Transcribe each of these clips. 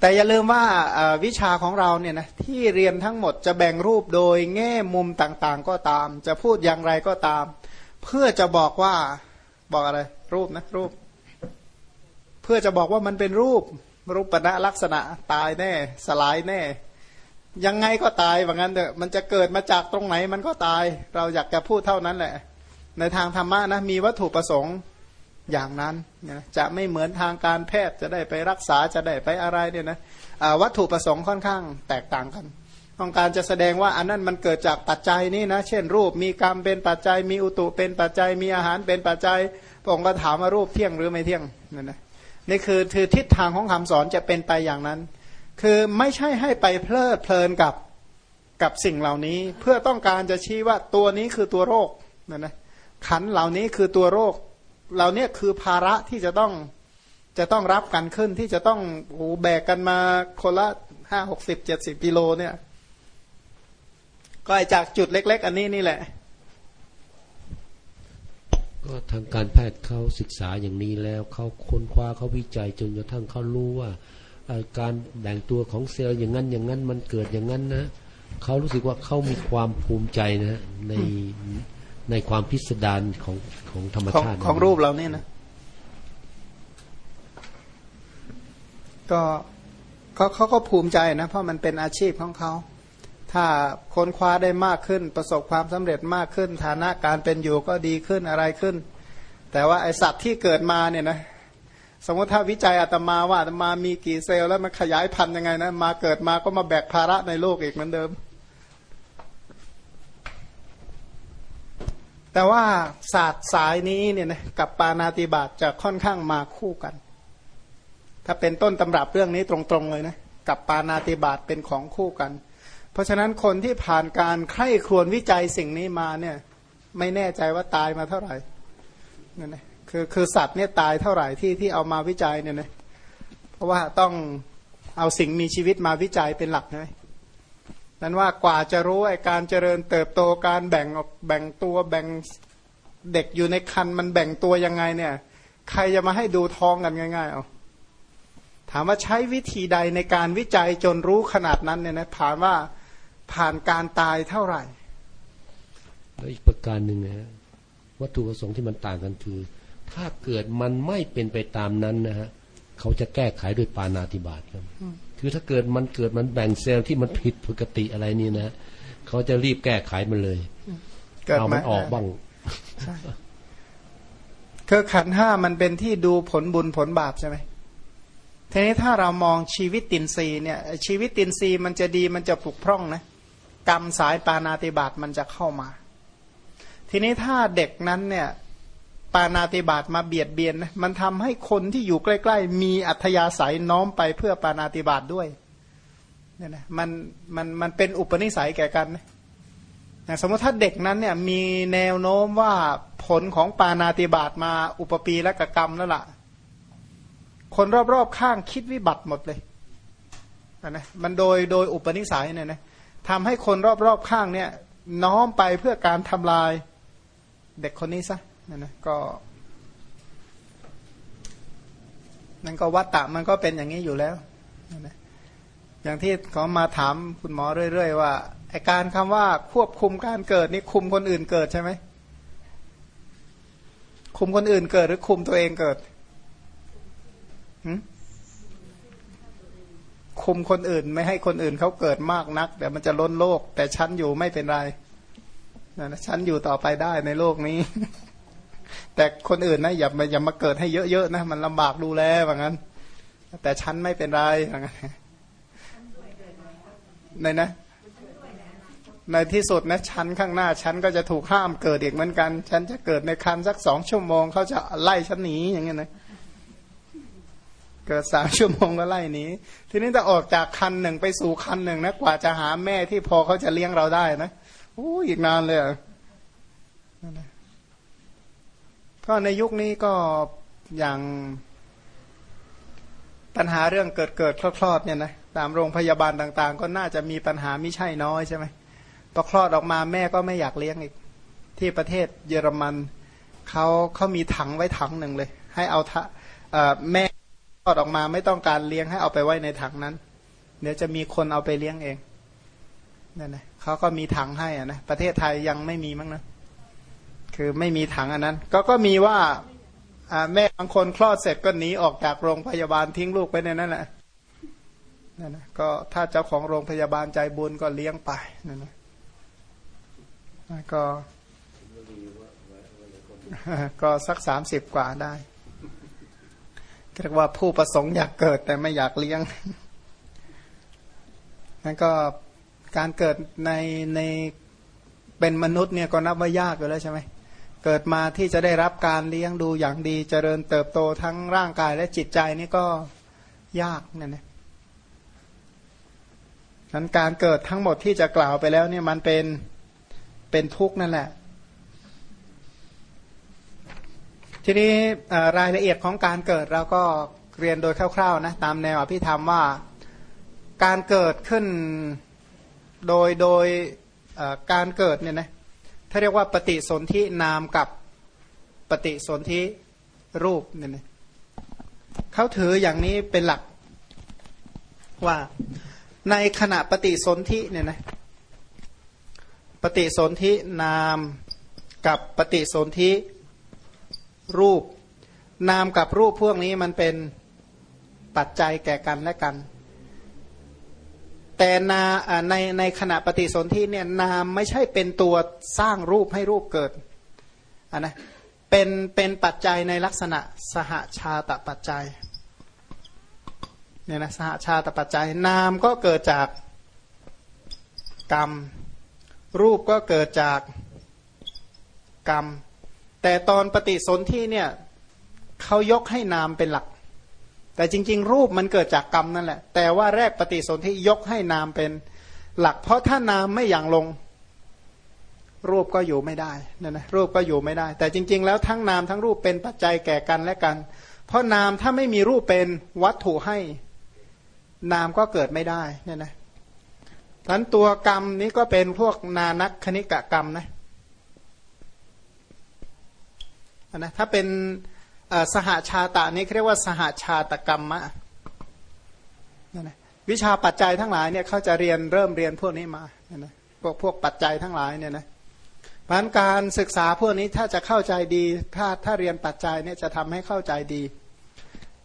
แต่อย่าลืมว่าวิชาของเราเนี่ยนะที่เรียนทั้งหมดจะแบ่งรูปโดยแง่มุมต่างๆ ก็ตาม จะพูดอย่างไรก็ตาม เพื่อจะบอกว่าบอกอะไร รูปนะรูป เพื่อจะบอกว่ามันเป็นรูปรูปปณะลักษณะตายแน่ สลายแน่ ยังไงก็ตายว่างั้นเถอะมันจะเกิดมาจากตรงไหนมันก็ตาย เราอยากจะพูดเท่านั้นแหละ ในทางธรรมะนะมีวัตถุประสงค์ อย่างนั้นนะจะไม่เหมือนทางการแพทย์จะได้ไปรักษาจะได้ไปอะไรเนี่ยนะวัตถุประสงค์ค่อนข้างแตกต่างกัน ต้องการจะแสดงว่าอันนั้นมันเกิดจากปัจจัยนี่นะเช่น รูปมีกรรมเป็นปัจจัย มีอุตุเป็นปัจจัย มีอาหารเป็นปัจจัยพระองค์ก็ถามว่ารูปเที่ยงหรือไม่เที่ยงนั่นนะนี่คือคือทิศทางของคำสอนจะเป็นไปอย่างนั้น คือไม่ใช่ให้ไปเพลิดเพลินกับกับสิ่งเหล่านี้ เพื่อต้องการจะชี้ว่าตัวนี้คือตัวโรคนั่นนะขันเหล่านี้คือตัวโรค เราเนี่ยคือภาระที่จะต้องจะต้องรับกันขึ้นที่จะต้องโอ้แบกกันมาคนละห้าหกสิบเจ็ดสิบกิโลเนี่ย ก็จากจุดเล็ก ๆ อันนี้นี่แหละ ก็ทางการแพทย์เขาศึกษาอย่างนี้แล้วเขาค้นคว้าเขาวิจัยจนกระทั่งเขารู้ว่าการแบ่งตัวของเซลล์อย่างนั้นอย่างนั้นมันเกิดอย่างนั้นนะเขารู้สึกว่าเขามีความภูมิใจนะใน ในความพิสดารของของธรรมชาติของรูปเราเนี่ยนะ ก็เขาเขาก็ภูมิใจนะ เพราะมันเป็นอาชีพของเขา ถ้าค้นคว้าได้มากขึ้น ประสบความสำเร็จมากขึ้น ฐานะการเป็นอยู่ก็ดีขึ้นอะไรขึ้น แต่ว่าไอสัตว์ที่เกิดมาเนี่ยนะสมมติถ้าวิจัยอาตมาว่าอาตมามีกี่เซลล์แล้วมันขยายพันธุ์ยังไงนะมาเกิดมาก็มาแบกภาระในโลกอีกเหมือนเดิม แต่ว่าศาสตร์สายนี้เนี่ยนะกับปานาติบาตจะค่อนข้างมาคู่กัน ถ้าเป็นต้นตำรับเรื่องนี้ตรงๆเลยนะกับปานาติบาตเป็นของคู่กัน เพราะฉะนั้นคนที่ผ่านการไข้ครวญวิจัยสิ่งนี้มาเนี่ยไม่แน่ใจว่าตายมาเท่าไหร่นั่นนะคือคือสัตว์เนี่ยตายเท่าไหร่ที่ที่เอามาวิจัยเนี่ยนะเพราะว่าต้องเอาสิ่งมีชีวิตมาวิจัยเป็นหลักนะ นั้นว่ากว่าจะรู้ไอการเจริญเติบโตการแบ่งออกแบ่งตัวแบ่งเด็กอยู่ในคันมันแบ่งตัวยังไงเนี่ย ใครจะมาให้ดูท้องกันง่าย ๆ เอาถามว่าใช้วิธีใดในการวิจัยจนรู้ขนาดนั้นเนี่ยนะผ่านว่าผ่านการตายเท่าไหร่แล้วอีกประการหนึ่งนะวัตถุประสงค์ที่มันต่างกันคือ ถ้าเกิดมันไม่เป็นไปตามนั้นนะฮะเขาจะแก้ไขด้วยปานาติบาตครับ คือถ้าเกิดมันเกิดมันแบ่งเซลล์ที่มันผิดปกติอะไรนี่นะเขาจะรีบแก้ไขมันเลยเอามันออกบ้างคือขันห้ามันเป็นที่ดูผลบุญผลบาปใช่ไหมทีนี้ถ้าเรามองชีวิตตินซีเนี่ยชีวิตตินซีมันจะดีมันจะผุกพร่องนะกรรมสายปานาติบาตมันจะเข้ามา ทีนี้ถ้าเด็กนั้นเนี่ย ปานาติบาตมาเบียดเบียนนะมันทำให้คนที่อยู่ใกล้ ๆ มีอัธยาศัยน้อมไปเพื่อปานาติบาตด้วยเนี่ยนะมันมันมันเป็นอุปนิสัยแก่กันนะสมมติถ้าเด็กนั้นเนี่ยมีแนวโน้มว่าผลของปานาติบาตมาอุปปีและกกรรมแล้วล่ะ คนรอบๆข้างคิดวิบัติหมดเลยนะมันโดยโดยอุปนิสัยเนี่ยนะทำให้คนรอบๆข้างเนี่ย น้อมไปเพื่อการทำลาย เด็กคนนี้ซะ นั่นนะก็นั่นก็วัตตะมันก็เป็นอย่างนี้อยู่แล้วนั่นนะอย่างที่เขามาถามคุณหมอเรื่อยๆว่าไอการคำว่าควบคุมการเกิดนี่คุมคนอื่นเกิดใช่ไหมคุมคนอื่นเกิดหรือคุมตัวเองเกิดคุมคนอื่น ไม่ให้คนอื่นเขาเกิดมากนักเดี๋ยวมันจะล้นโลก แต่ฉันอยู่ไม่เป็นไรนะฉันอยู่ต่อไปได้ในโลกนี้ แต่คนอื่นนะอย่ามาอย่ามาเกิดให้เยอะๆนะ มันลำบากดูแลว่างั้น แต่ฉันไม่เป็นไรว่างั้นในนะ ในที่สุดนะชั้นข้างหน้าชั้นก็จะถูกห้ามเกิดอีกเหมือนกัน ฉันจะเกิดในคันสักสองชั่วโมงเขาจะไล่ฉันหนีอย่างเงี้ยนะเกิดสามชั่วโมงก็ไล่หนีทีนี้จะออกจากคันหนึ่งไปสู่คันหนึ่งนะ กว่าจะหาแม่ที่พอเขาจะเลี้ยงเราได้นะโอ้อีกนานเลย ก็ในยุคนี้ก็อย่างปัญหาเรื่องเกิดเกิดคลอดเนี่ยนะตามโรงพยาบาลต่าง ๆ ก็น่าจะมีปัญหาไม่ใช่น้อยใช่ไหมพอคลอดออกมาแม่ก็ไม่อยากเลี้ยงอีก ที่ประเทศเยอรมันเขาเขามีถังไว้ถังหนึ่งเลย ให้เอาทแม่คลอดออกมาไม่ต้องการเลี้ยงให้เอาไปไว้ในถังนั้น เดี๋ยวจะมีคนเอาไปเลี้ยงเองนั่นนะเขาก็มีถังให้อะนะประเทศไทยยังไม่มีมั้งนะ คือไม่มีถังอันนั้น ก็ก็มีว่าแม่บางคนคลอดเสร็จก็หนีออกจากโรงพยาบาลทิ้งลูกไปในนั้นแหละนั่นนะก็ถ้าเจ้าของโรงพยาบาลใจบุญก็เลี้ยงไปนั่นนะก็ก็สักสามสิบกว่าได้เรียกว่าผู้ประสงค์อยากเกิดแต่ไม่อยากเลี้ยงนั่นก็การเกิดในในเป็นมนุษย์เนี่ยก็นับว่ายากอยู่แล้วใช่ไหม เกิดมาที่จะได้รับการเลี้ยงดูอย่างดีเจริญเติบโตทั้งร่างกายและจิตใจนี่ก็ยากนี่นะนั้นการเกิดทั้งหมดที่จะกล่าวไปแล้วเนี่ยมันเป็นเป็นทุกข์นั่นแหละ ทีนี้รายละเอียดของการเกิดเราก็เรียนโดยคร่าวๆนะตามแนวอภิธรรมว่าการเกิดขึ้นโดยโดยการเกิดเนี่ยนะ ถ้าเรียกว่าปฏิสนธินามกับปฏิสนธิรูปเนี่ยนะเขาถืออย่างนี้เป็นหลักว่าในขณะปฏิสนธิเนี่ยนะปฏิสนธินามกับปฏิสนธิรูป นามกับรูปพวกนี้มันเป็นปัจจัยแก่กันและกัน แต่นาในในขณะปฏิสนธิเนี่ยนามไม่ใช่เป็นตัวสร้างรูปให้รูปเกิดนนะเป็นเป็นปัจจัยในลักษณะสหชาตปัจจัยเนี่ยนะสหชาตปัจจัย นามก็เกิดจากกรรม รูปก็เกิดจากกรรม แต่ตอนปฏิสนธิเนี่ยเขายกให้นามเป็นหลัก แต่จริง ๆ รูปมันเกิดจากกรรมนั่นแหละ แต่ว่าแรกปฏิสนธิยกให้นามเป็นหลัก เพราะถ้านามไม่อย่างลง รูปก็อยู่ไม่ได้นั่นนะรูปก็อยู่ไม่ได้ แต่จริง ๆ แล้วทั้งนามทั้งรูปเป็นปัจจัยแก่กันและกัน เพราะนามถ้าไม่มีรูปเป็นวัตถุให้ นามก็เกิดไม่ได้เนี่ยนะทั้นตัวกรรมนี้ก็เป็นพวกนานักคณิกะกรรมนะนะถ้าเป็น สหาชาตานี้เรียกว่าสหาชาตกรรมะวิชาปัจจัยทั้งหลายเนี่ยเขาจะเรียนเริ่มเรียนพวกนี้มานะพวกพวกปัจจัยทั้งหลายเนี่ยนะเพราะการศึกษาพวกนี้ถ้าจะเข้าใจดี ถ้าถ้าเรียนปัจจัยเนี่ยจะทำให้เข้าใจดี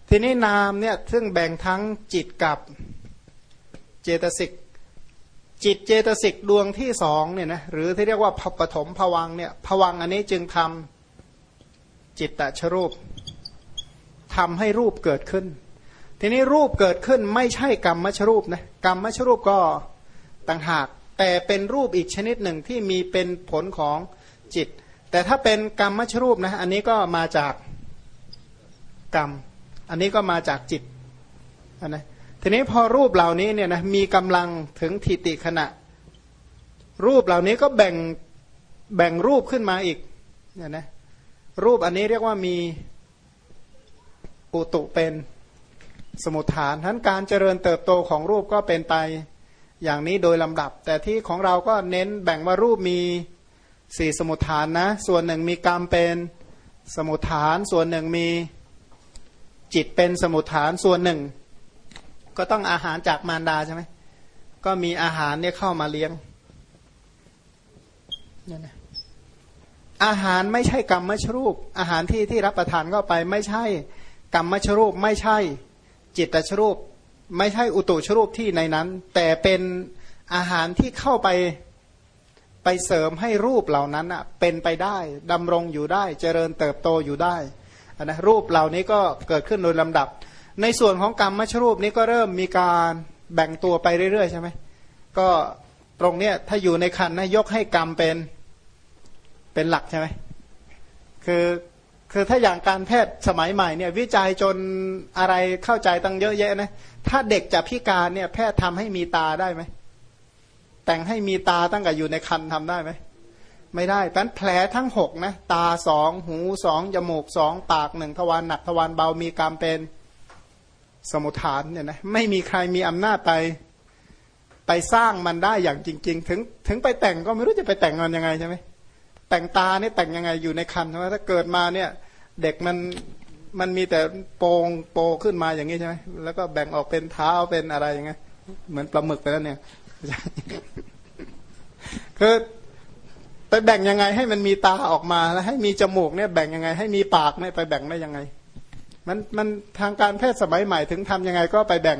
ทีนี้นามเนี่ยซึ่งแบ่งทั้งจิตกับเจตสิกจิตเจตสิกดวงที่สองเนี่ยนะหรือที่เรียกว่าปฐมผวังเนี่ยผวังอันนี้จึงทำจิตตชรูป ทำให้รูปเกิดขึ้น ทีนี้รูปเกิดขึ้นไม่ใช่กรรมมชรูปนะกรรมมชรูปก็ต่างหาก แต่เป็นรูปอีกชนิดหนึ่งที่มีเป็นผลของจิต แต่ถ้าเป็นกรรมมชรูปนะอันนี้ก็มาจากกรรม อันนี้ก็มาจากจิตนะทีนี้พอรูปเหล่านี้เนี่ยนะมีกำลังถึงทิติขณะ รูปเหล่านี้ก็แบ่งแบ่งรูปขึ้นมาอีกเนี่ยนะรูปอันนี้เรียกว่ามี อุตุเป็นสมุทฐานทั้นการเจริญเติบโตของรูปก็เป็นไปอย่างนี้โดยลำดับ แต่ที่ของเราก็เน้นแบ่งว่ารูปมีสี่สมุทฐานนะ ส่วนหนึ่งมีกรรมเป็นสมุทฐาน ส่วนหนึ่งมีจิตเป็นสมุทฐานส่วนหนึ่ง ก็ต้องอาหารจากมารดาใช่ไหมก็มีอาหารเนี่ยเข้ามาเลี้ยงอาหารไม่ใช่กรรมไม่ชรูป อาหารที่ที่รับประทานเข้าไปไม่ใช่ กรรมชรูปไม่ใช่จิตตชรูป ไม่ใช่อุตุชรูปที่ในนั้น แต่เป็นอาหารที่เข้าไปไปเสริมให้รูปเหล่านั้นอะเป็นไปได้ดำรงอยู่ได้เจริญเติบโตอยู่ได้นะรูปเหล่านี้ก็เกิดขึ้นโดยลำดับ ในส่วนของกรรมมชรูปนี้ก็เริ่มมีการแบ่งตัวไปเรื่อยๆใช่ไหมก็ตรงเนี้ยถ้าอยู่ในคันนะยกให้กรรมเป็นเป็นหลักใช่ไหมคือ คือถ้าอย่างการแพทย์สมัยใหม่เนี่ยวิจัยจนอะไรเข้าใจตั้งเยอะแยะนะถ้าเด็กจะพิการเนี่ยแพทย์ทำให้มีตาได้ไหมแต่งให้มีตาตั้งแต่อยู่ในคันทำได้ไหมไม่ได้เพราะแผลทั้งหกนะตาสองหูสองจมูกสองปากหนึ่งทวารหนักทวารเบามีกรรมเป็นสมุทฐานเนี่ยนะไม่มีใครมีอำนาจไปไปสร้างมันได้อย่างจริง ๆ ถึงถึงไปแต่งก็ไม่รู้จะไปแต่งมันยังไงใช่ไหม แต่งตาเนี่ยแต่งยังไงอยู่ในคันใช่ไหมถ้าเกิดมาเนี่ย เด็กมันมันมีแต่โปงโปขึ้นมาอย่างนี้ใช่ไหมแล้วก็แบ่งออกเป็นเท้าเป็นอะไรอย่างเงี้ยเหมือนปลาหมึกไปแล้วเนี่ยคือไปแบ่งยังไงให้มันมีตาออกมาแล้วให้มีจมูกเนี่ยแบ่งยังไง ให้มีปากเนี่ยไปแบ่งได้ยังไง มันมันทางการแพทย์สมัยใหม่ถึงทำยังไงก็ไปแบ่ง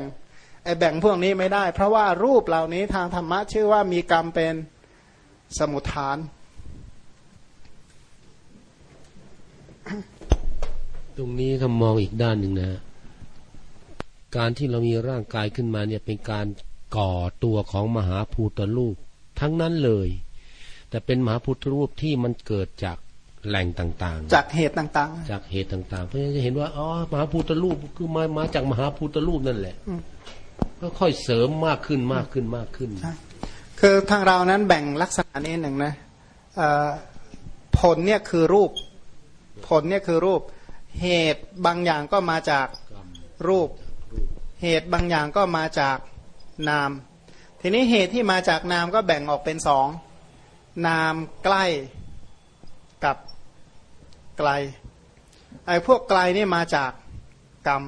ไอแบ่งพวกนี้ไม่ได้ เพราะว่ารูปเหล่านี้ทางธรรมะชื่อว่ามีกรรมเป็นสมุทฐาน ตรงนี้ถ้ามองอีกด้านหนึ่งนะ การที่เรามีร่างกายขึ้นมาเนี่ยเป็นการก่อตัวของมหาภูตรูปทั้งนั้นเลย แต่เป็นมหาภูตรูปที่มันเกิดจากแหล่งต่างๆ จากเหตุต่างจากเหตุต่างๆ เพราะฉะนั้นจะเห็นว่าอ๋อมหาภูตรูปคือมามาจากมหาภูตรูปนั่นแหละก็ค่อยเสริมมากขึ้นมากขึ้นมากขึ้นๆใช่คือทางเรานั้นแบ่งลักษณะนี้หนึ่งนะเอ่อผลเนี่ยคือรูป ผลเนี่ยคือรูป เหตุบางอย่างก็มาจากรูป เหตุบางอย่างก็มาจากนาม ทีนี้เหตุที่มาจากนามก็แบ่งออกเป็นสองนามใกล้กับไกลไอ้พวกไกลนี่มาจากกรรม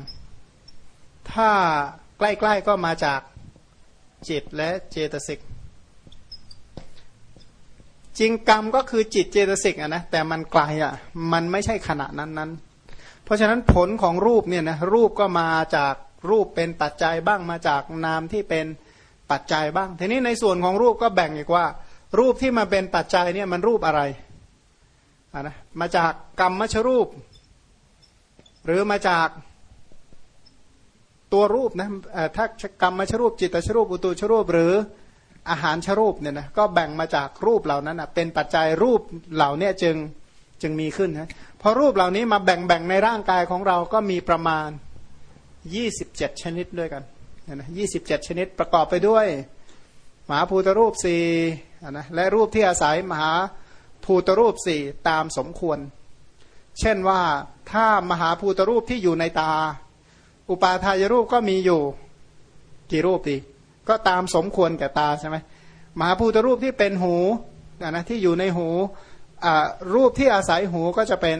ถ้าใกล้ๆก็มาจากจิตและเจตสิกจริงกรรมก็คือจิตเจตสิกอะนะแต่มันไกลอะมันไม่ใช่ขณะนั้นนั้น เพราะฉะนั้นผลของรูปเนี่ยนะรูปก็มาจากรูปเป็นปัจจัยบ้างมาจากนามที่เป็นปัจจัยบ้าง ทีนี้ในส่วนของรูปก็แบ่งอีกว่า รูปที่มาเป็นปัจจัยเนี่ยมันรูปอะไระนะมาจากกรรมมชรูป หรือมาจากตัวรูปนะถ้ากรรมมชรูป จิตชรูปอุตุชรูปหรืออาหารชรูปเนี่ยนะก็แบ่งมาจากรูปเหล่านั้นนะเป็นปัจจัยรูปเหล่านี้จึงจึงมีขึ้นนะ พอรูปเหล่านี้มาแบ่งแบ่งในร่างกายของเราก็มีประมาณ 27 ชนิดด้วยกันเนี่ยนะ27ชนิดประกอบไปด้วย มหาภูตรูปสี่นะและรูปที่อาศัยมหาภูตรูปสี่ตามสมควร เช่นว่าถ้ามหาภูตรูปที่อยู่ในตา อุปาทายรูปก็มีอยู่กี่รูปดีก็ตามสมควรแก่ตาใช่ไหมมหาภูตรูปที่เป็นหูนะที่อยู่ในหู รูปที่อาศัยหูก็จะเป็น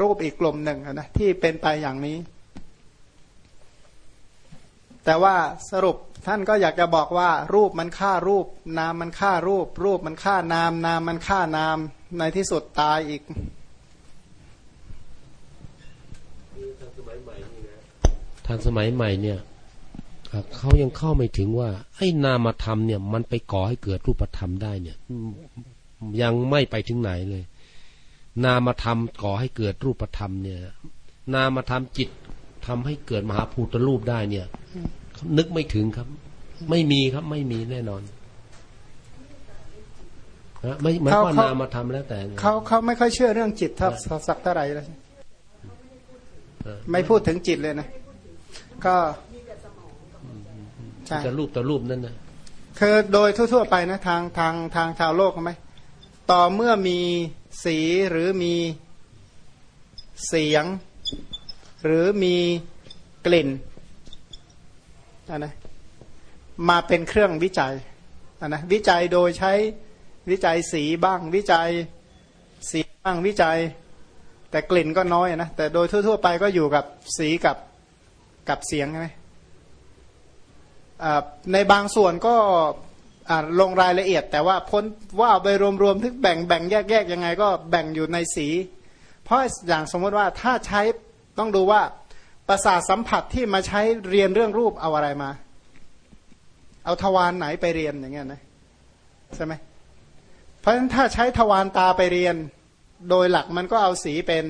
รูปอีกกลุ่มหนึ่งนะที่เป็นไปอย่างนี้ แต่ว่าสรุปท่านก็อยากจะบอกว่า รูปมันฆ่ารูป นามมันฆ่ารูป รูปมันฆ่านาม นามมันฆ่านามในที่สุดตายอีกทางสมัยใหม่เนี่ยเขายังเข้าไม่ถึงว่าไอ้นามธรรมเนี่ย มันไปก่อให้เกิดรูปธรรมได้เนี่ย ยังไม่ไปถึงไหนเลย นามธรรมก่อให้เกิดรูปธรรมเนี่ย นามธรรมจิตทำให้เกิดมหาภูตรูปได้เนี่ยนึกไม่ถึงครับ ไม่มีครับไม่มีแน่นอนนะไม่หมายความว่าเขานามธรรมแล้วแต่เขาเขาไม่ค่อยเชื่อเรื่องจิตทักสักเท่าไหร่เลยไม่พูดถึงจิตเลยนะ ก็ใช่จะรูปต่อรูปนั่นนะคือโดยทั่วๆไปนะทางทางทางชาวโลกใช่ไหม ต่อเมื่อมีสีหรือมีเสียง หรือมีกลิ่นอะนะมาเป็นเครื่องวิจัยอะนะวิจัยโดยใช้วิจัยสีบ้าง วิจัยสีบ้างวิจัย แต่กลิ่นก็น้อยนะแต่โดยทั่ว ๆ ไปก็อยู่กับสีกับกับเสียงใช่ไหมอ่าในบางส่วนก็ ลงรายละเอียด แต่ว่าพ้นว่าไปรวมๆทึกแบ่งแบ่งแยกแยกยังไงก็แบ่งอยู่ในสี เพราะอย่างสมมติว่าถ้าใช้ต้องดูว่าประสาทสัมผัสที่มาใช้เรียนเรื่องรูปเอาอะไรมา เอาทวารไหนไปเรียนอย่างเงี้ยนะใช่ไหมเพราะฉะนั้นถ้าใช้ทวารตาไปเรียน โดยหลักมันก็เอาสีเป็น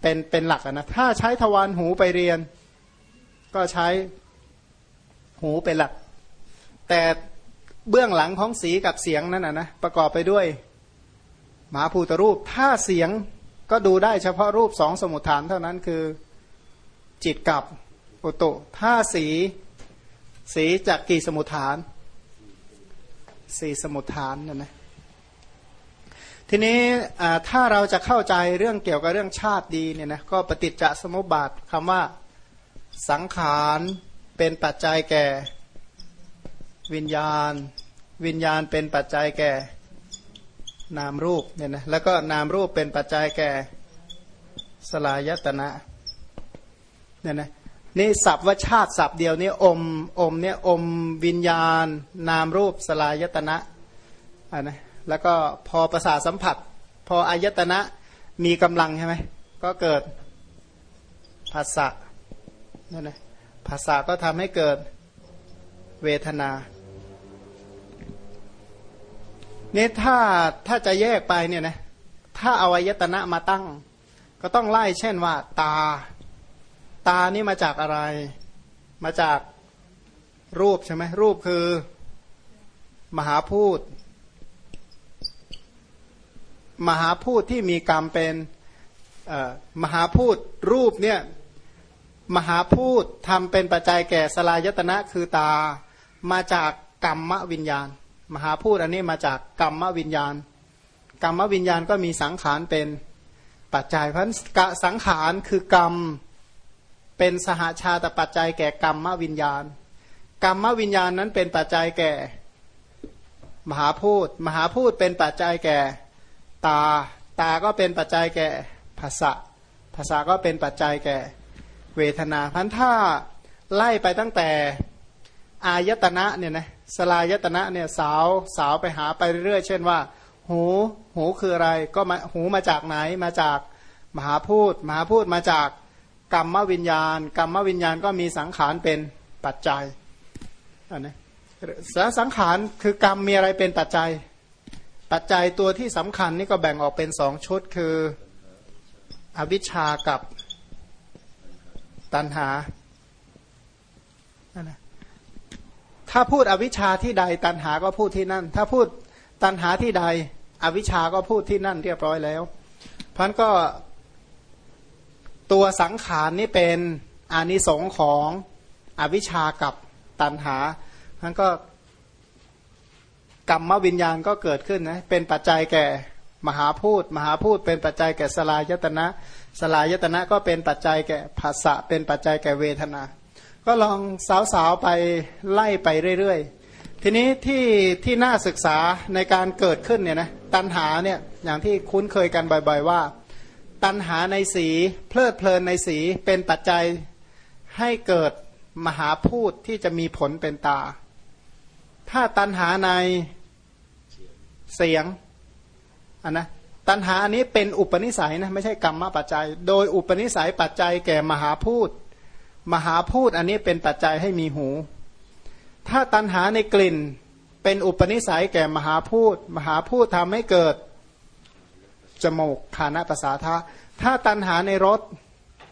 เป็นเป็นหลักนะถ้าใช้ทวารหูไปเรียน ก็ใช้หูเป็นหลัก แต่เบื้องหลังของสีกับเสียงนั่นนะนะประกอบไปด้วยมหาภูตรูป ถ้าเสียงก็ดูได้เฉพาะรูปสองสมุทฐานเท่านั้นคือจิตกับอุตุถ้าสีสีจากกี่สมุทฐานสี่สมุทฐานนะนะทีนี้ถ้าเราจะเข้าใจเรื่องเกี่ยวกับเรื่องชาติดีเนี่ยนะก็ปฏิจจสมุปบาทคำว่าสังขารเป็นปัจจัยแก่ วิญญาณ วิญญาณเป็นปัจจัยแก่ นามรูปเนี่ยนะแล้วก็นามรูปเป็นปัจจัยแก่สลายตนะเนี่ยนะนี่ศัพท์ว่าชาติศัพท์เดียวนี่อมอมเนี่ยอมวิญญาณ นามรูปสลายตนะอ่านะแล้วก็พอประสาสัมผัส พออายตนะมีกำลังใช่ไหมก็เกิดภาษะนั่นนะภาษาก็ทำให้เกิดเวทนา นี่ถ้าถ้าจะแยกไปเนี่ยนะถ้าอาอายตนะมาตั้ง ก็ต้องไล่เช่นว่า ตา ตานี่มาจากอะไร มาจากรูปใช่ไหมรูปคือ มหาพูดมหาพูดที่มีกรรมเป็นมหาพูดรูปเนี่ยมหาพูดทำเป็นปัจจัยแก่สลายตนะคือตา มาจากกรรมวิญญาณ มหาพูดอันนี้มาจากกรรมวิญญาณ กรรมวิญญาณก็มีสังขารเป็นปัจจัยเพราะสังขารคือกรรมเป็นสหาชาตปัจจัยแก่กรรมวิญญาณ กรรมวิญญาณนั้นเป็นปัจจัยแก่มหาพูดมหาพูดเป็นปัจจัยแก่ตา ตาก็เป็นปัจจัยแก่ภาษะภาษาก็เป็นปัจจัยแก่เวทนาพันถ้าไล่ไปตั้งแต่ อายตนะเนี่ยนะสลายตนะเนี่ยสาวสาวไปหาไปเรื่อยเช่นว่า หูหูคืออะไรก็มาหูมาจากไหนมาจากมหาพูดมหาพูดมาจากกรรมวิญญาณ กรรมวิญญาณก็มีสังขารเป็นปัจจัยอันนี้สังขารคือกรรมมีอะไรเป็นปัจจัย ปัจจัยตัวที่สำคัญนี่ก็แบ่งออกเป็นสองชุดคืออวิชชากับตัณหาอันนะ ถ้าพูดอวิชชาที่ใดตัณหาก็พูดที่นั่น ถ้าพูดตัณหาที่ใด อวิชชาก็พูดที่นั่นเรียบร้อยแล้วเพราะนั้นก็ตัวสังขารนี่เป็นอานิสงส์ของอวิชชากับตัณหาเพราะนั้นก็กรรมวิญญาณก็เกิดขึ้นนะเป็นปัจจัยแก่มหาพูดมหาพูดเป็นปัจจัยแก่สลายตนะ สลายตนะก็เป็นปัจจัยแก่ภาษะเป็นปัจจัยแก่เวทนา ก็ลองสาวๆไปไล่ไปเรื่อยๆ ทีนี้ที่ที่น่าศึกษาในการเกิดขึ้นเนี่ยนะตัณหาเนี่ยอย่างที่คุ้นเคยกันบ่อยๆว่า ตัณหาในสีเพลิดเพลินในสีเป็นปัจจัยให้เกิดมหาพูดที่จะมีผลเป็นตา ถ้าตัณหาในเสียงอันนะตัณหาอันนี้เป็นอุปนิสัยนะไม่ใช่กรรมปัจจัย โดยอุปนิสัยปัจจัยแก่มหาพูด มหาพูดอันนี้เป็นปัจจัยให้มีหู ถ้าตัณหาในกลิ่นเป็นอุปนิสัยแก่มหาพูด มหาพูดทำให้เกิดจมูกฐานะภาษาทะถ้าตัณหาในรส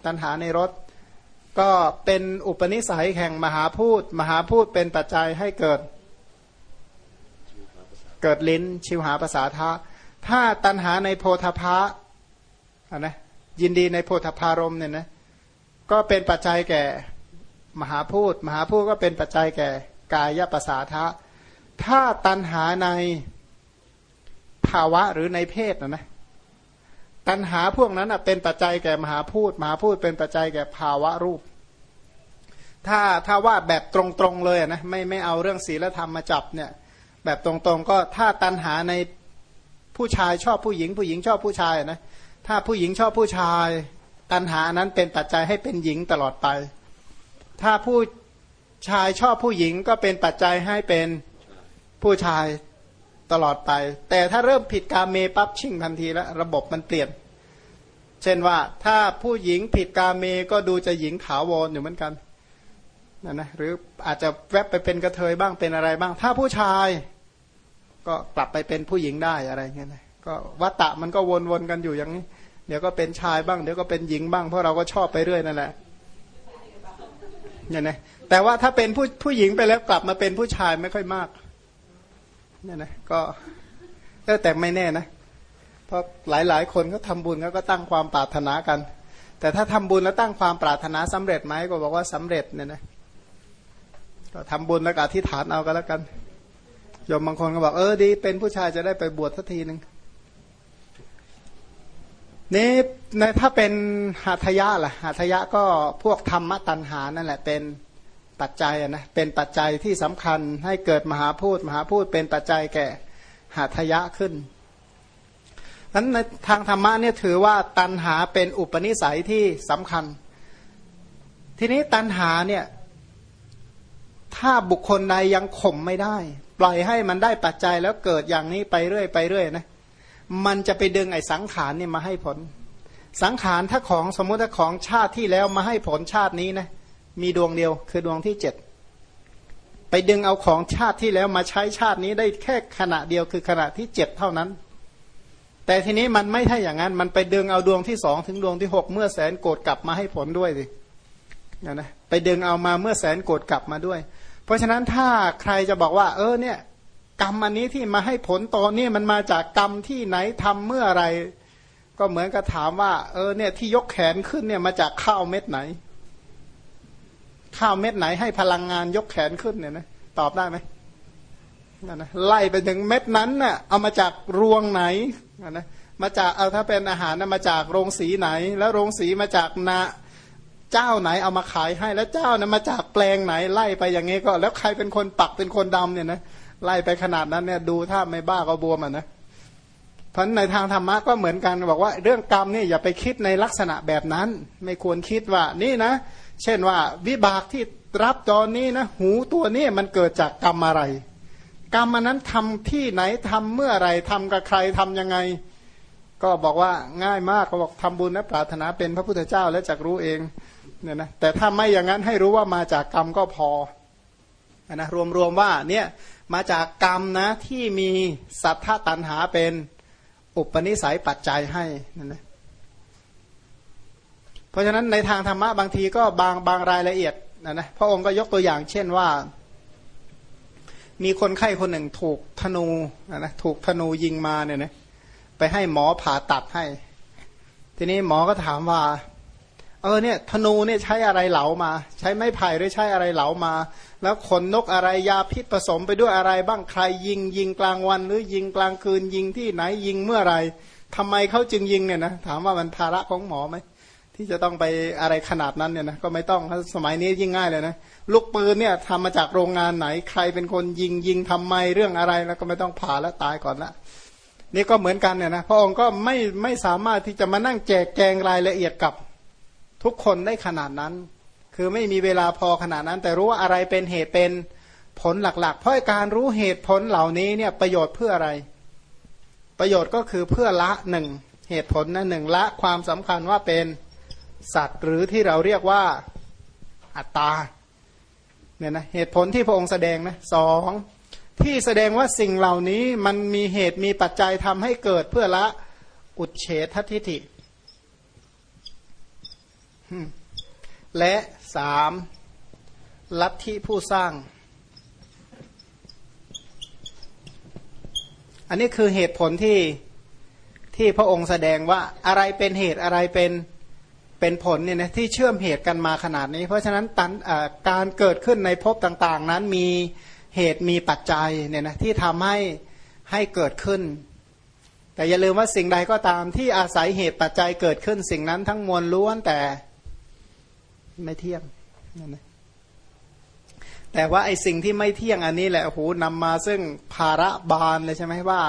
ตัณหาในรสก็เป็นอุปนิสัยแห่งมหาพูด มหาพูดเป็นปัจจัยให้เกิด เกิดลิ้นชิวหาภาษาทะถ้าตัณหาในโพธพะนะยินดีในโพธพารมเนี่ยนะ ก็เป็นปัจจัยแก่ มหาพูดมหาพูดก็เป็นปัจจัยแก่กายภาษาทะ ถ้าตัณหาในภาวะหรือในเพศนะนะตัณหาพวกนั้นเป็นปัจจัยแก่มหาพูดมหาพูดเป็นปัจจัยแก่ภาวะรูป ถ้าถ้าว่าแบบตรงๆเลยนะไม่ไม่เอาเรื่องศีลธรรมมาจับเนี่ย แบบตรงๆก็ถ้าตัณหาในผู้ชายชอบผู้หญิง ผู้หญิงชอบผู้ชายนะถ้าผู้หญิงชอบผู้ชาย ตัณหานั้นเป็นปัจจัยให้เป็นหญิงตลอดไป ถ้าผู้ชายชอบผู้หญิงก็เป็นปัจจัยให้เป็นผู้ชายตลอดไป แต่ถ้าเริ่มผิดกาเมปั๊บชิ่งทันทีแล้วระบบมันเปลี่ยน เช่นว่าถ้าผู้หญิงผิดกาเมก็ดูจะหญิงขาวโอยู่เหมือนกันนะนะหรืออาจจะแวบไปเป็นกระเทยบ้างเป็นอะไรบ้าง ถ้าผู้ชายก็กลับไปเป็นผู้หญิงได้อะไรเงี้ยนะก็วัตตะมันก็วนๆกันอยู่อย่างนี้ เดี๋ยวก็เป็นชายบ้างเดี๋ยวก็เป็นหญิงบ้างเพราะเราก็ชอบไปเรื่อยนั่นแหละเนี่ยนะแต่ว่าถ้าเป็นผู้ผู้หญิงไปแล้วกลับมาเป็นผู้ชายไม่ค่อยมากเนี่ยนะก็แต่ไม่แน่นะ เพราะหลายๆ คนก็ทำบุญแล้วก็ตั้งความปรารถนากัน แต่ถ้าทำบุญแล้วตั้งความปรารถนาสำเร็จไหมก็บอกว่าสำเร็จเนี่ยนะก็ทำบุญแล้วก็อธิษฐานเอากันแล้วกันยมบางคนก็บอกเออดี เป็นผู้ชายจะได้ไปบวชสักทีหนึ่ง นี่ในถ้าเป็นหัตยะล่ะหัตยะก็พวกธรรมตัณหานั่นแหละเป็นปัจจัยนะเป็นปัจจัยที่สำคัญให้เกิดมหาพูดมหาพูดเป็นปัจจัยแก่หัตยะขึ้นนั้นในทางธรรมะเนี่ยถือว่าตันหาเป็นอุปนิสัยที่สำคัญ ทีนี้ตันหาเนี่ยถ้าบุคคลใดยังข่มไม่ได้ ปล่อยให้มันได้ปัจจัยแล้วเกิดอย่างนี้ไปเรื่อยไปเรื่อยนะ มันจะไปดึงไอ้สังขารเนี่ยมาให้ผล สังขารถ้าของสมมุติถ้าของชาติที่แล้วมาให้ผลชาตินี้นะมีดวงเดียวคือดวงที่เจ็ดไปดึงเอาของชาติที่แล้วมาใช้ชาตินี้ได้แค่ขณะเดียวคือขณะที่เจ็ดเท่านั้น แต่ทีนี้มันไม่ใช่อย่างนั้น มันไปดึงเอาดวงที่สองถึงดวงที่หกเมื่อแสนโกรธกลับมาให้ผลด้วยสินะไปดึงเอามาเมื่อแสนโกรธกลับมาด้วย เพราะฉะนั้นถ้าใครจะบอกว่า เออเนี่ย กรรมอันนี้ที่มาให้ผลตอนนี้มันมาจากกรรมที่ไหนทำเมื่อไรก็เหมือนกับถามว่าเออเนี่ยที่ยกแขนขึ้นเนี่ยมาจากข้าวเม็ดไหน ข้าวเม็ดไหนให้พลังงานยกแขนขึ้นเนี่ยนะตอบได้ไหมนะไล่ไปถึงเม็ดนั้นน่ะเอามาจากรวงไหนนะมาจากเอาถ้าเป็นอาหารนะมาจากโรงสีไหน แล้วโรงสีมาจากนาเจ้าไหนเอามาขายให้แล้วเจ้านะมาจากแปลงไหนไล่ไปอย่างงี้ก็ แล้วใครเป็นคนปักเป็นคนดำเนี่ยนะ ไล่ไปขนาดนั้นเนี่ยดูถ้าไม่บ้าก็บวมอะนะเพราะในทางธรรมะก็เหมือนกันบอกว่า เรื่องกรรมเนี่ยอย่าไปคิดในลักษณะแบบนั้น ไม่ควรคิดว่านี่นะ เช่นว่าวิบากที่รับตอนนี้นะหูตัวนี้มันเกิดจากกรรมอะไร กรรมนั้นทำที่ไหนทำเมื่อไรทำกับใครทํำยังไง ก็บอกว่าง่ายมากก็บอกทำบุญนะปรารถนาเป็นพระพุทธเจ้าแล้วจักรู้เองเนี่ยนะแต่ถ้าไม่อย่างนั้นให้รู้ว่ามาจากกรรมก็พอนะรวมๆว่าเนี่ยมาจากกรรมนะที่มีสัทธตันหาเป็นอุปนิสัยปัจจัยให้นั่นนะเพราะฉะนั้นในทางธรรมะบางทีก็บางบางรายละเอียดนะนะพระองค์ก็ยกตัวอย่างเช่นว่า มีคนไข้คนหนึ่งถูกธนูนะนะถูกธนูยิงมาเนี่ยนะไปให้หมอผ่าตัดให้ ทีนี้หมอก็ถามว่า เออเนี่ยธนูเนี่ยใช้อะไรเหลามา ใช้ไม้ไผ่หรือใช้อะไรเหลามา แล้วขนนกอะไรยาพิษผสมไปด้วยอะไรบ้างใครยิงยิงกลางวัน หรือยิงกลางคืนยิงที่ไหนยิงเมื่อไรทำไมเขาจึงยิงเนี่ยนะถามว่ามันภาระของหมอไหมที่จะต้องไปอะไรขนาดนั้นเนี่ยนะก็ไม่ต้องสมัยนี้ยิ่งง่ายเลยนะลูกปืนเนี่ยทำมาจากโรงงานไหนใครเป็นคนยิงยิงทำไมเรื่องอะไรแล้วก็ไม่ต้องผ่าแล้วตายก่อนละนี่ก็เหมือนกันเนี่ยนะพระองค์ก็ไม่ไม่สามารถที่จะมานั่งแจกแจงรายละเอียดกับ ทุกคนได้ขนาดนั้น คือไม่มีเวลาพอขนาดนั้น แต่รู้ว่าอะไรเป็นเหตุเป็นผลหลัก ๆ เพราะการรู้เหตุผลเหล่านี้เนี่ยประโยชน์เพื่ออะไร ประโยชน์ก็คือเพื่อละหนึ่งเหตุผลนะหนึ่งละความสำคัญว่าเป็นสัตว์หรือที่เราเรียกว่าอัตตาเนี่ยนะเหตุผลที่พระองค์แสดงนะสองที่แสดงว่าสิ่งเหล่านี้มันมีเหตุมีปัจจัยทำให้เกิดเพื่อละอุดเฉททิฏฐิ และสามลัทธิผู้สร้าง อันนี้คือเหตุผลที่ที่พระองค์แสดงว่าอะไรเป็นเหตุอะไรเป็นเป็นผลเนี่ยนะที่เชื่อมเหตุกันมาขนาดนี้ เพราะฉะนั้นตันการเกิดขึ้นในภพต่างๆ นั้นมีเหตุมีปัจจัยเนี่ยนะที่ทำให้ให้เกิดขึ้น แต่อย่าลืมว่าสิ่งใดก็ตามที่อาศัยเหตุปัจจัยเกิดขึ้นสิ่งนั้นทั้งมวลล้วนแต่ ไม่เที่ยงนั่นนะแต่ว่าไอ้สิ่งที่ไม่เที่ยงอันนี้แหละโอ้โหนำมาซึ่งภาระบาลเลยใช่ไหมว่า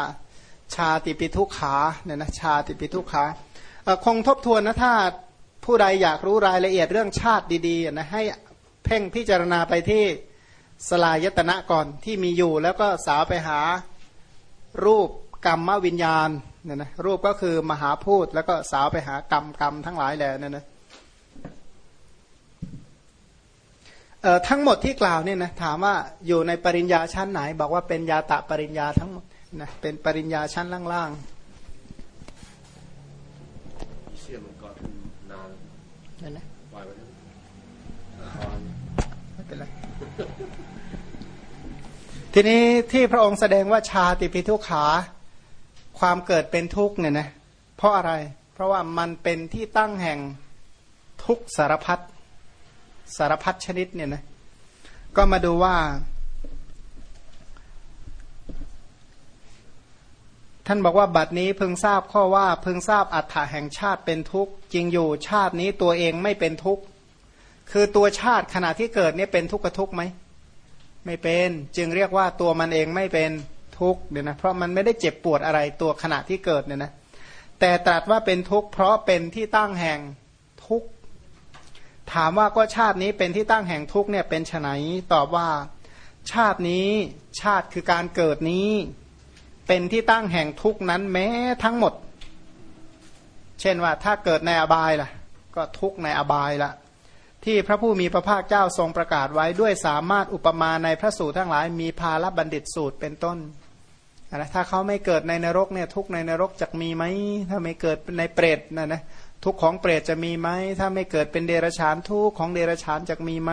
ชาติปิทุกขาเนี่ยนะชาติปิทุกขาคงทบทวนนะถ้าผู้ใดอยากรู้รายละเอียดเรื่องชาติดีๆนะให้เพ่งพิจารณาไปที่สลายตนะก่อนที่มีอยู่ แล้วก็สาวไปหารูปกรรมวิญญาณเนี่ยนะรูปก็คือมหาพูดแล้วก็สาวไปหากรรมกรรมทั้งหลายแหละเนี่ยนะเอ่อ ทั้งหมดที่กล่าวเนี่ยนะถามว่าอยู่ในปริญญาชั้นไหน บอกว่าเป็นยาตะปริญญาทั้งหมดนะเป็นปริญญาชั้นล่างๆนั่นนะไม่เป็นไรทีนี้ที่พระองค์แสดงว่าชาติปิทุขาความเกิดเป็นทุกข์เนี่ยนะเพราะอะไร เพราะว่ามันเป็นที่ตั้งแห่งทุกสารพัด สารพัดชนิดเนี่ยนะก็มาดูว่า ท่านบอกว่าบัดนี้เพิ่งทราบข้อว่าเพิ่งทราบอัฏฐะแห่งชาติเป็นทุกข์จริงอยู่ชาตินี้ตัวเองไม่เป็นทุกข์คือตัวชาติขณะที่เกิดเนี่ยเป็นทุกข์กับทุกข์ไหมไม่เป็น จึงเรียกว่าตัวมันเองไม่เป็นทุกข์เดี๋ยนะเพราะมันไม่ได้เจ็บปวดอะไรตัวขณะที่เกิดเนี่ยนะแต่ตรัสว่าเป็นทุกข์เพราะเป็นที่ตั้งแห่งทุกข์ ถามว่าก็ชาตินี้เป็นที่ตั้งแห่งทุกเนี่ยเป็นไฉนตอบว่า ชาตินี้ชาติคือการเกิดนี้ เป็นที่ตั้งแห่งทุกนั้นแม้ทั้งหมด เช่นว่าถ้าเกิดในอบายล่ะ ก็ทุกในอบายละที่พระผู้มีพระภาคเจ้าทรงประกาศไว้ด้วยสามารถอุปมาในพระสูตรทั้งหลายมีภาลบัณฑิตสูตรเป็นต้นนะถ้าเขาไม่เกิดในนรกเนี่ยทุกในนรกจะมีไหมถ้าไม่เกิดในเปรตนะนะ ทุกของเปรตจะมีไหมถ้าไม่เกิดเป็นเดรัจฉานทุกของเดรัจฉานจะมีไหม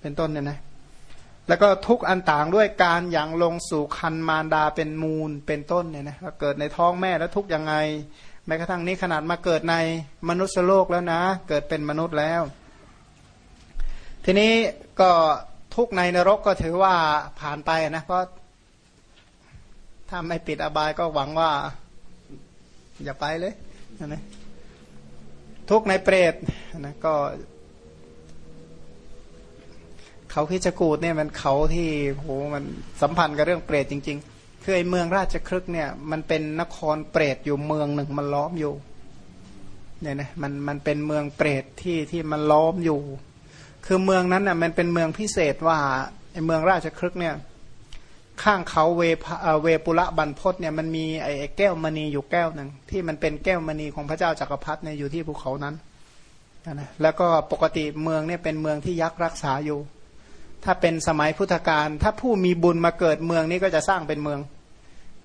เป็นต้นเนี่ยนะแล้วก็ทุกอันต่างด้วยการอย่างลงสู่คันมารดาเป็นมูลเป็นต้นเนี่ยนะเกิดในท้องแม่แล้วทุกยังไงแม้กระทั่งนี้ขนาดมาเกิดในมนุษย์โลกแล้วนะ เกิดเป็นมนุษย์แล้ว ทีนี้ก็ทุกในนรกก็ถือว่าผ่านไปนะเพราะถ้าไม่ปิดอบายก็หวังว่า อย่าไปเลยนะ ทุกในเปรตนะก็ เขาพิจกูดเนี่ยมันเขาที่โหมันสัมพันธ์กับเรื่องเปรตจริง ๆ คือไอ้เมืองราชครึกเนี่ย มันเป็นนครเปรตอยู่เมืองหนึ่งมันล้อมอยู่เนี่ยนะมันมันเป็นเมืองเปรตที่ที่มันล้อมอยู่ คือเมืองนั้นน่ะมันเป็นเมืองพิเศษว่าไอ้เมืองราชครึกเนี่ย ข้างเขาเวเวปุระบันพศเนี่ยมันมีไอ้แก้วมณีอยู่แก้วหนึ่งที่มันเป็นแก้วมณีของพระเจ้าจักรพรรดิเนี่ยอยู่ที่ภูเขานั้นนะแล้วก็ปกติเมืองเนี่ยเป็นเมืองที่ยักษ์รักษาอยู่ ถ้าเป็นสมัยพุทธกาลถ้าผู้มีบุญมาเกิดเมืองนี้ก็จะสร้างเป็นเมือง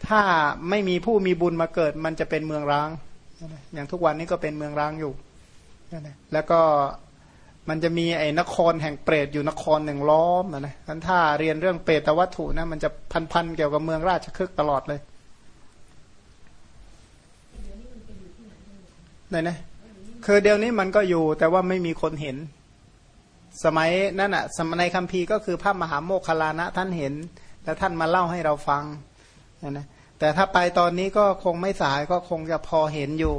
ถ้าไม่มีผู้มีบุญมาเกิดมันจะเป็นเมืองร้าง อย่างทุกวันนี้ก็เป็นเมืองร้างอยู่แล้วก็ มันจะมีไอ้นครแห่งเปรตอยู่นครหนึ่งล้อมนะนะท่านถ้าเรียนเรื่องเปรตวัตถุนะมันจะพันๆเกี่ยวกับเมืองราชคฤห์ตลอดเลยไหนนะคือเดี๋ยวนี้มันก็อยู่แต่ว่าไม่มีคนเห็น สมัยนั้นอะสมัยในคัมภีร์ก็คือพระมหาโมคคลานะท่านเห็น แล้วท่านมาเล่าให้เราฟังนะแต่ถ้าไปตอนนี้ก็คงไม่สายก็คงจะพอเห็นอยู่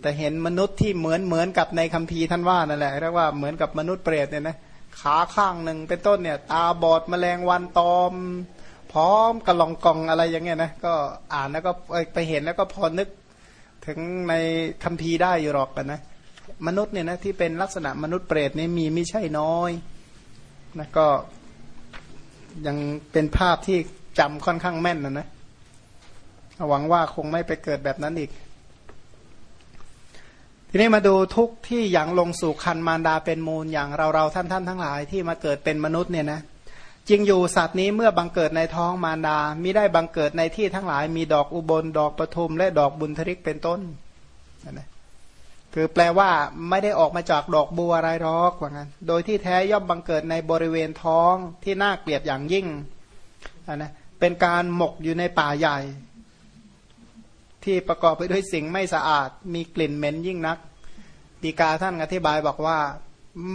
แต่เห็นมนุษย์ที่เหมือนเหมือนกับในคัมภีร์ท่านว่านั่นแหละเรียกว่าเหมือนกับมนุษย์เปรตเนี่ยนะขาข้างหนึ่งเป็นต้นเนี่ย ตาบอดแมลงวันตอม พร้อมกระลองกองอะไรอย่างเงี้ยนะก็อ่านแล้วก็ไปเห็นแล้วก็พอนึกถึงในคัมภีร์ได้อยู่หรอกกันนะมนุษย์เนี่ยนะที่เป็นลักษณะมนุษย์เปรตนี่มีไม่ใช่น้อยนะก็ยังเป็นภาพที่จำค่อนข้างแม่นนะนะหวังว่าคงไม่ไปเกิดแบบนั้นอีก ทีนี้มาดูทุกที่อย่างลงสู่คันมารดาเป็นมูลอย่างเราเราท่านท่านทั้งหลายที่มาเกิดเป็นมนุษย์เนี่ยนะจริงอยู่สัตว์นี้เมื่อบังเกิดในท้องมารดามิได้บังเกิดในที่ทั้งหลาย มีดอกอุบลดอกปทุม และดอกบุญทริกเป็นต้นนะคือแปลว่าไม่ได้ออกมาจากดอกบัวอะไรหรอกว่างั้น โดยที่แท้ย่อมบังเกิดในบริเวณท้องที่น่าเกลียดอย่างยิ่งนะเป็นการหมกอยู่ในป่าใหญ่ ที่ประกอบไปด้วยสิ่งไม่สะอาด มีกลิ่นเหม็นยิ่งนักดีกาท่านอธิบายบอกว่า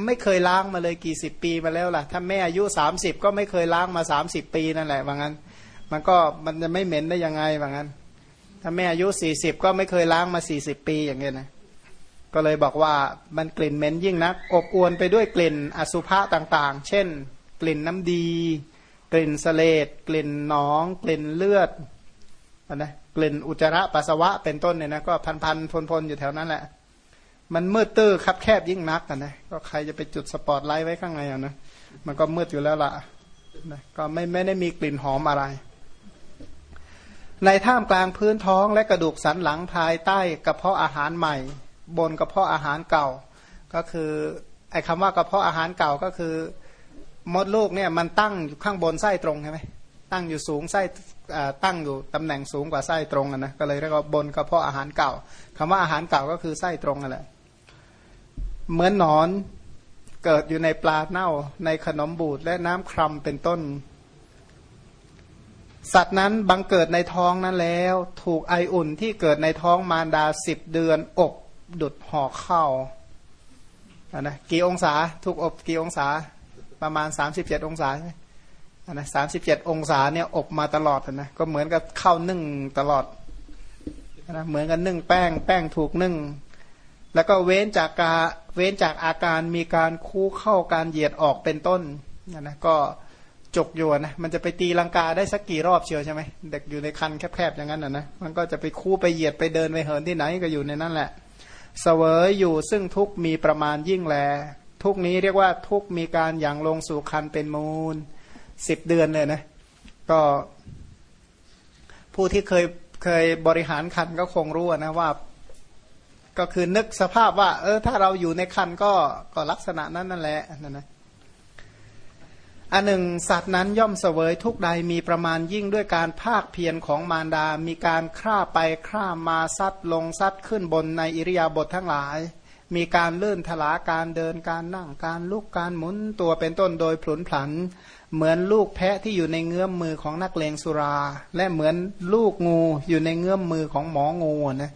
ไม่เคยล้างมาเลยกี่สิบปีมาแล้วล่ะ ถ้าแม่อายุสามสิบก็ไม่เคยล้างมาสามสิบปีนั่นแหละว่างั้น มันก็มันจะไม่เหม็นได้ยังไงว่างั้น ถ้าแม่อายุสี่สิบก็ไม่เคยล้างมาสี่สิบปีอย่างเงี้ยนะก็เลยบอกว่ามันกลิ่นเหม็นยิ่งนัก อบอวลไปด้วยกลิ่นอสุภะต่างๆ เช่น กลิ่นน้ำดี กลิ่นเสลดกลิ่นหนอง กลิ่นเลือด นะกลิ่นอุจจาระปัสสาวะเป็นต้นเนี่ยนะก็พันพันพลพลอยู่แถวนั้นแหละ มันมืดตื้อคับแคบยิ่งนักนะก็ใครจะไปจุดสปอตไลท์ไว้ข้างในอะนะมันก็มืดอยู่แล้วล่ะนะก็ไม่ไม่ได้มีกลิ่นหอมอะไร ในท่ามกลางพื้นท้องและกระดูกสันหลังภายใต้กระเพาะอาหารใหม่ บนกระเพาะอาหารเก่า ก็คือไอ้คำว่ากระเพาะอาหารเก่าก็คือมดลูกเนี่ยมันตั้งอยู่ข้างบนไส้ตรงใช่ไหมตั้งอยู่สูงไส้ ตั้งอยู่ตำแหน่งสูงกว่าไส้ตรงนะก็เลยเรียกว่าบนกระเพาะอาหารเก่าคำว่าอาหารเก่าก็คือไส้ตรงนั่นแหละเหมือนหนอนเกิดอยู่ในปลาเน่าในขนมบูดและน้ำครัมเป็นต้น สัตว์นั้นบังเกิดในท้องนั้นแล้ว ถูกไออุ่นที่เกิดในท้องมารดาสิบเดือนอบดุดห่อข้าวนะกี่องศา ถูกอบกี่องศาประมาณสามสิบเจ็ดองศาใช่ นะสามสิบเจ็ดองศาเนี่ยอบมาตลอดนะก็เหมือนกับข้าวนึ่งตลอดนะเหมือนกันนึ่งแป้ง แป้งถูกนึ่ง แล้วก็เว้นจากกาเว้นจากอาการมีการคู่เข้าการเหยียดออกเป็นต้นนะนะก็จกอยู่นะมันจะไปตีลังกาได้สักกี่รอบเชียวใช่ไหมเด็กอยู่ในคันแคบๆอย่างนั้นนะนะมันก็จะไปคู่ไปเหยียดไปเดินไปเหินที่ไหนก็อยู่ในนั่นแหละเสวยอยู่ซึ่งทุกมีประมาณยิ่งแล ทุกนี้เรียกว่าทุกมีการอย่างลงสู่คันเป็นมูล สิบเดือนเลยนะก็ผู้ที่เคยเคยบริหารคันก็คงรู้นะว่า ก็คือนึกสภาพว่า เออ ถ้าเราอยู่ในคันก็ก็ลักษณะนั้นนั่นแหละนั่นนะอันหนึ่งสัตว์นั้นย่อมเสวยทุกใดมีประมาณยิ่งด้วยการภาคเพียรของมารดา มีการคร่าไปคร่ามาซัดลงซัดขึ้นบนในอิริยาบถททั้งหลาย มีการเลื่อนทลาการเดินการนั่งการลุกการหมุนตัวเป็นต้นโดยผลุนผัน เหมือนลูกแพะที่อยู่ในเงื้อมมือของนักเลงสุรา และเหมือนลูกงูอยู่ในเงื้อมมือของหมองูนะ